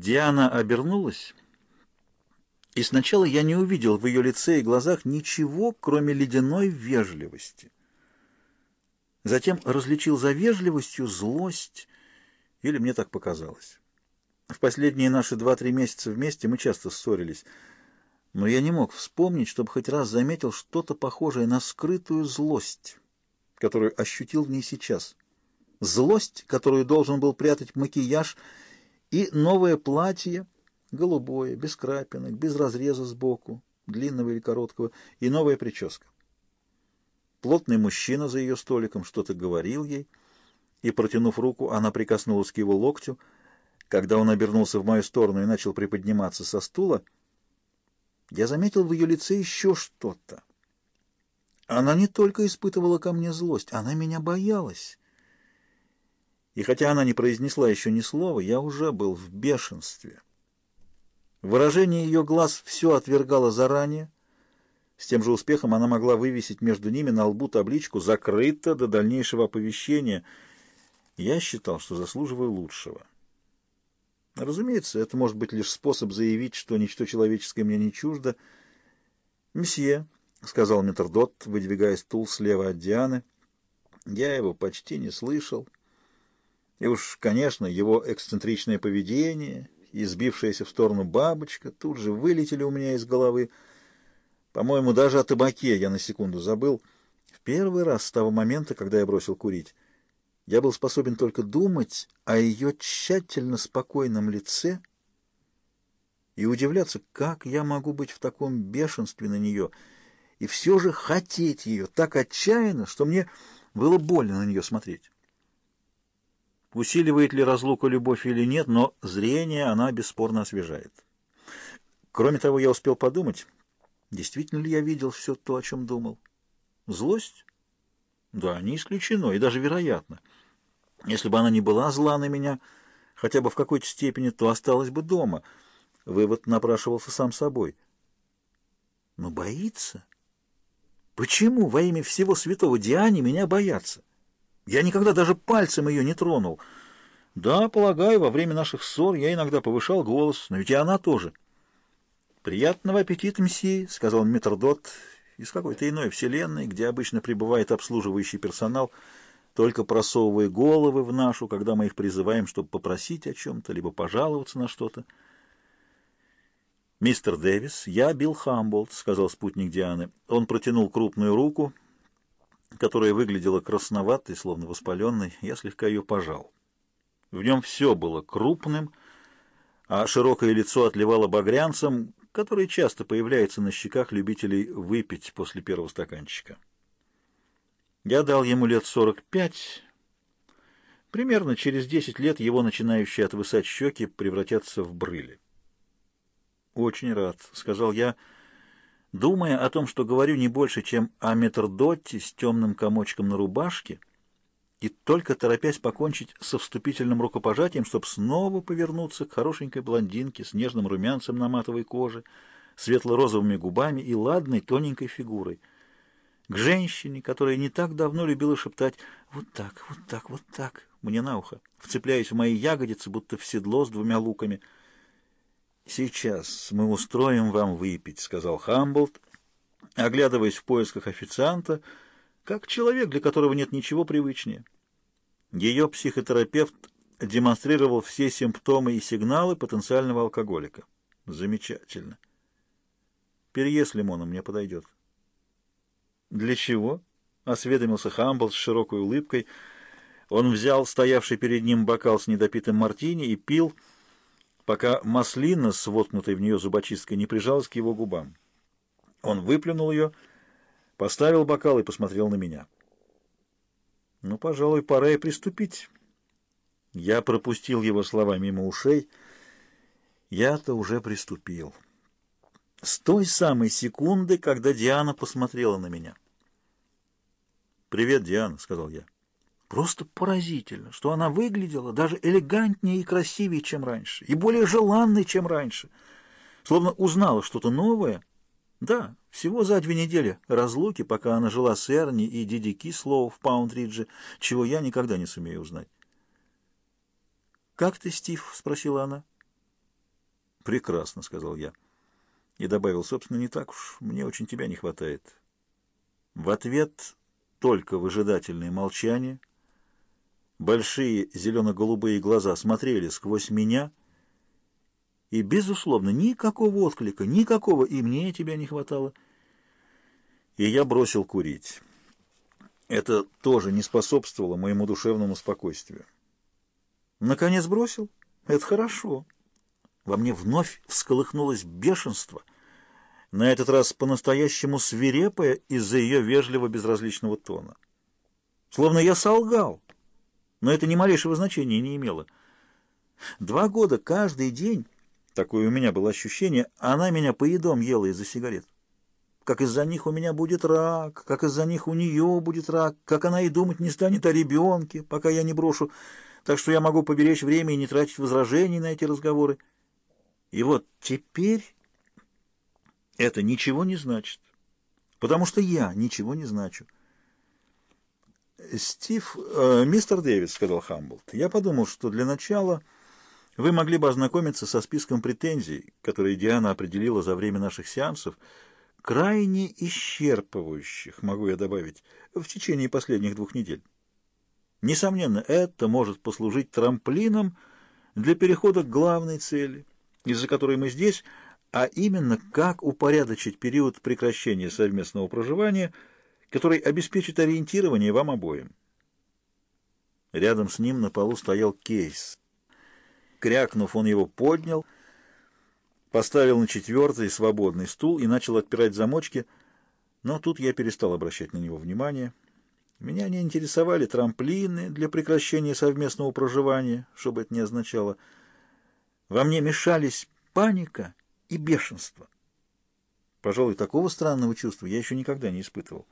Диана обернулась, и сначала я не увидел в ее лице и глазах ничего, кроме ледяной вежливости. Затем различил за вежливостью злость, или мне так показалось. В последние наши два-три месяца вместе мы часто ссорились, но я не мог вспомнить, чтобы хоть раз заметил что-то похожее на скрытую злость, которую ощутил в ней сейчас. Злость, которую должен был прятать макияж, и новое платье, голубое, без крапинок, без разреза сбоку, длинного или короткого, и новая прическа. Плотный мужчина за ее столиком что-то говорил ей, и, протянув руку, она прикоснулась к его локтю. Когда он обернулся в мою сторону и начал приподниматься со стула, я заметил в ее лице еще что-то. Она не только испытывала ко мне злость, она меня боялась. И хотя она не произнесла еще ни слова, я уже был в бешенстве. Выражение ее глаз все отвергало заранее. С тем же успехом она могла вывесить между ними на лбу табличку «Закрыто до дальнейшего оповещения». Я считал, что заслуживаю лучшего. Разумеется, это может быть лишь способ заявить, что ничто человеческое мне не чуждо. «Месье», — сказал метрдот, выдвигая стул слева от Дианы, — «я его почти не слышал». И уж, конечно, его эксцентричное поведение и сбившаяся в сторону бабочка тут же вылетели у меня из головы. По-моему, даже о табаке я на секунду забыл. В первый раз с того момента, когда я бросил курить, я был способен только думать о ее тщательно спокойном лице и удивляться, как я могу быть в таком бешенстве на нее, и все же хотеть ее так отчаянно, что мне было больно на нее смотреть. Усиливает ли разлука любовь или нет, но зрение она бесспорно освежает. Кроме того, я успел подумать, действительно ли я видел все то, о чем думал. Злость? Да, не исключено, и даже вероятно. Если бы она не была зла на меня, хотя бы в какой-то степени, то осталась бы дома. Вывод напрашивался сам собой. Но боится? Почему во имя всего святого Диане меня боятся? Я никогда даже пальцем ее не тронул. Да, полагаю, во время наших ссор я иногда повышал голос, но ведь и она тоже. «Приятного аппетита, мсье», — сказал метрдот из какой-то иной вселенной, где обычно пребывает обслуживающий персонал, только просовывая головы в нашу, когда мы их призываем, чтобы попросить о чем-то, либо пожаловаться на что-то. «Мистер Дэвис, я Билл Хамболт», — сказал спутник Дианы. Он протянул крупную руку, которая выглядела красноватой, словно воспаленной, я слегка ее пожал. В нем все было крупным, а широкое лицо отливало багрянцем, который часто появляется на щеках любителей выпить после первого стаканчика. Я дал ему лет сорок пять. Примерно через десять лет его начинающие отвысать щеки превратятся в брыли. «Очень рад», — сказал я, — Думая о том, что говорю не больше, чем о метрдотте с темным комочком на рубашке, и только торопясь покончить со вступительным рукопожатием, чтобы снова повернуться к хорошенькой блондинке с нежным румянцем на матовой коже, светло-розовыми губами и ладной тоненькой фигурой. К женщине, которая не так давно любила шептать «вот так, вот так, вот так» мне на ухо, вцепляясь в мои ягодицы, будто в седло с двумя луками — «Сейчас мы устроим вам выпить», — сказал Хамблд, оглядываясь в поисках официанта, как человек, для которого нет ничего привычнее. Ее психотерапевт демонстрировал все симптомы и сигналы потенциального алкоголика. Замечательно. Переезд с лимоном мне подойдет. Для чего? — осведомился Хамбл с широкой улыбкой. Он взял стоявший перед ним бокал с недопитым мартини и пил, — пока маслина с воткнутой в нее зубочисткой не прижалась к его губам. Он выплюнул ее, поставил бокал и посмотрел на меня. «Ну, пожалуй, пора и приступить». Я пропустил его слова мимо ушей. Я-то уже приступил. С той самой секунды, когда Диана посмотрела на меня. «Привет, Диана», — сказал я. Просто поразительно, что она выглядела даже элегантнее и красивее, чем раньше, и более желанной, чем раньше. Словно узнала что-то новое. Да, всего за две недели разлуки, пока она жила с Эрни и Диди Кислоу в Паундридже, чего я никогда не сумею узнать. «Как ты, Стив?» — спросила она. Прекрасно, сказал я. И добавил, собственно, не так уж, мне очень тебя не хватает. В ответ только выжидательное молчание. Большие зелено-голубые глаза смотрели сквозь меня, и, безусловно, никакого отклика, никакого и мне тебя не хватало. И я бросил курить. Это тоже не способствовало моему душевному спокойствию. Наконец бросил? Это хорошо. Во мне вновь всколыхнулось бешенство, на этот раз по-настоящему свирепое из-за ее вежливо-безразличного тона. Словно я солгал, но это ни малейшего значения не имело. Два года каждый день, такое у меня было ощущение, она меня поедом ела из-за сигарет. Как из-за них у меня будет рак, как из-за них у нее будет рак, как она и думать не станет о ребенке, пока я не брошу, так что я могу поберечь время и не тратить возражений на эти разговоры. И вот теперь это ничего не значит, потому что я ничего не значу. «Стив, э, мистер Дэвид», — сказал Хамблд, — «я подумал, что для начала вы могли бы ознакомиться со списком претензий, которые Диана определила за время наших сеансов, крайне исчерпывающих, могу я добавить, в течение последних двух недель. Несомненно, это может послужить трамплином для перехода к главной цели — из-за которой мы здесь, а именно как упорядочить период прекращения совместного проживания, который обеспечит ориентирование вам обоим. Рядом с ним на полу стоял кейс. Крякнув, он его поднял, поставил на четвертый свободный стул и начал отпирать замочки, но тут я перестал обращать на него внимание. Меня не интересовали трамплины для прекращения совместного проживания, что бы это ни означало — во мне мешались паника и бешенство. Пожалуй, такого странного чувства я еще никогда не испытывал.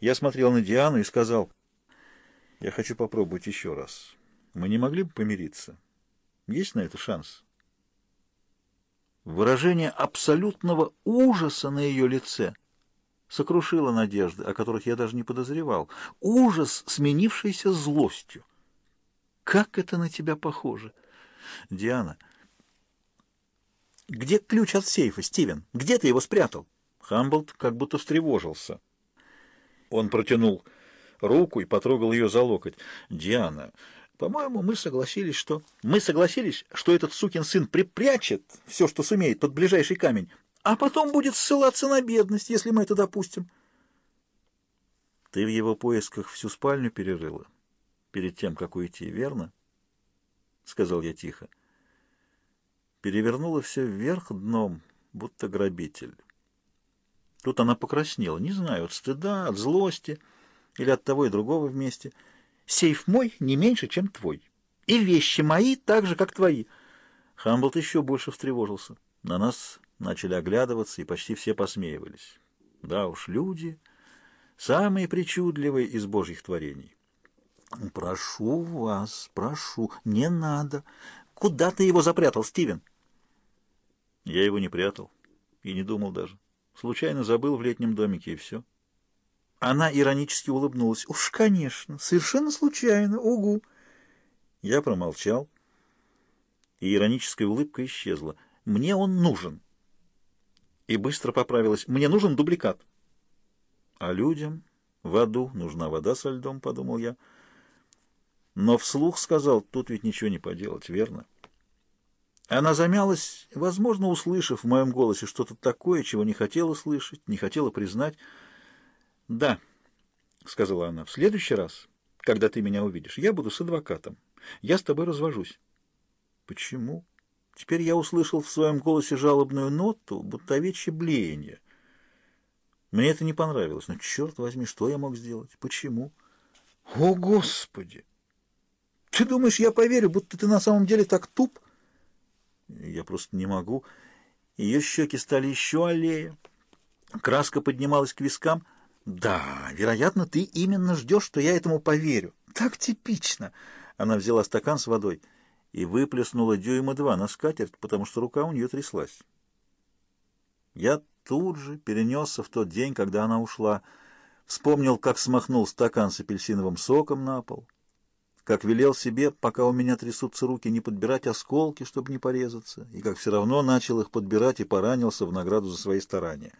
Я смотрел на Диану и сказал, «Я хочу попробовать еще раз. Мы не могли бы помириться? Есть на это шанс?» Выражение абсолютного ужаса на ее лице сокрушило надежды, о которых я даже не подозревал. Ужас, сменившийся злостью. «Как это на тебя похоже!» Диана. «Где ключ от сейфа, Стивен? Где ты его спрятал?» Хамблд как будто встревожился. Он протянул руку и потрогал ее за локоть. «Диана, по-моему, мы согласились, что... Мы согласились, что этот сукин сын припрячет все, что сумеет, под ближайший камень, а потом будет ссылаться на бедность, если мы это допустим». «Ты в его поисках всю спальню перерыла перед тем, как уйти, верно?» — сказал я тихо. Перевернула все вверх дном, будто грабитель. Тут она покраснела, не знаю, от стыда, от злости или от того и другого вместе. «Сейф мой не меньше, чем твой, и вещи мои так же, как твои». Хамблт еще больше встревожился. На нас начали оглядываться, и почти все посмеивались. Да уж, люди — самые причудливые из божьих творений. «Прошу вас, прошу, не надо. Куда ты его запрятал, Стивен?» Я его не прятал и не думал даже. Случайно забыл в летнем домике, и все. Она иронически улыбнулась. «Уж, конечно, совершенно случайно, угу!» Я промолчал, и ироническая улыбка исчезла. «Мне он нужен!» И быстро поправилась. «Мне нужен дубликат!» «А людям в аду нужна вода со льдом», — подумал я, — но вслух сказал, тут ведь ничего не поделать, верно? Она замялась, возможно, услышав в моем голосе что-то такое, чего не хотела слышать, не хотела признать. «Да», — сказала она, — «в следующий раз, когда ты меня увидишь, я буду с адвокатом. Я с тобой развожусь». «Почему?» Теперь я услышал в своем голосе жалобную ноту, будто овечье блеяние. Мне это не понравилось. Но, черт возьми, что я мог сделать? Почему? О, Господи! Ты думаешь, я поверю, будто ты на самом деле так туп? Я просто не могу. Ее щеки стали еще аллее. Краска поднималась к вискам. Да, вероятно, ты именно ждешь, что я этому поверю. Так типично. Она взяла стакан с водой и выплеснула дюйма два на скатерть, потому что рука у нее тряслась. Я тут же перенесся в тот день, когда она ушла. Вспомнил, как смахнул стакан с апельсиновым соком на пол как велел себе, пока у меня трясутся руки, не подбирать осколки, чтобы не порезаться, и как все равно начал их подбирать и поранился в награду за свои старания.